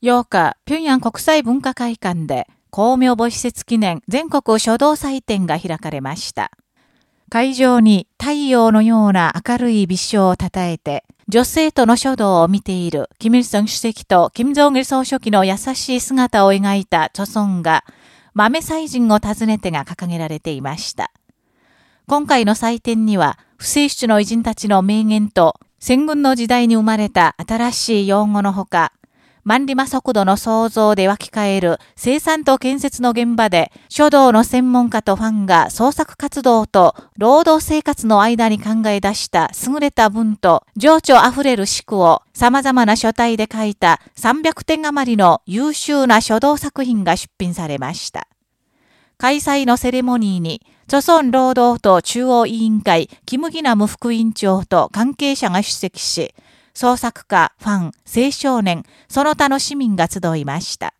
8日、平壌国際文化会館で、公明母施設記念全国書道祭典が開かれました。会場に太陽のような明るい微笑をたたえて、女性との書道を見ている、キム・イルソン主席とキム・ジョン・イル総書記の優しい姿を描いた著村が、豆祭人を訪ねてが掲げられていました。今回の祭典には、不正出の偉人たちの名言と、戦軍の時代に生まれた新しい用語のほか、万里馬速度の創造で湧き返る生産と建設の現場で、書道の専門家とファンが創作活動と労働生活の間に考え出した優れた文と情緒あふれる思考を様々な書体で書いた300点余りの優秀な書道作品が出品されました。開催のセレモニーに、著村労働党中央委員会、キムギナム副委員長と関係者が出席し、創作家、ファン、青少年、その他の市民が集いました。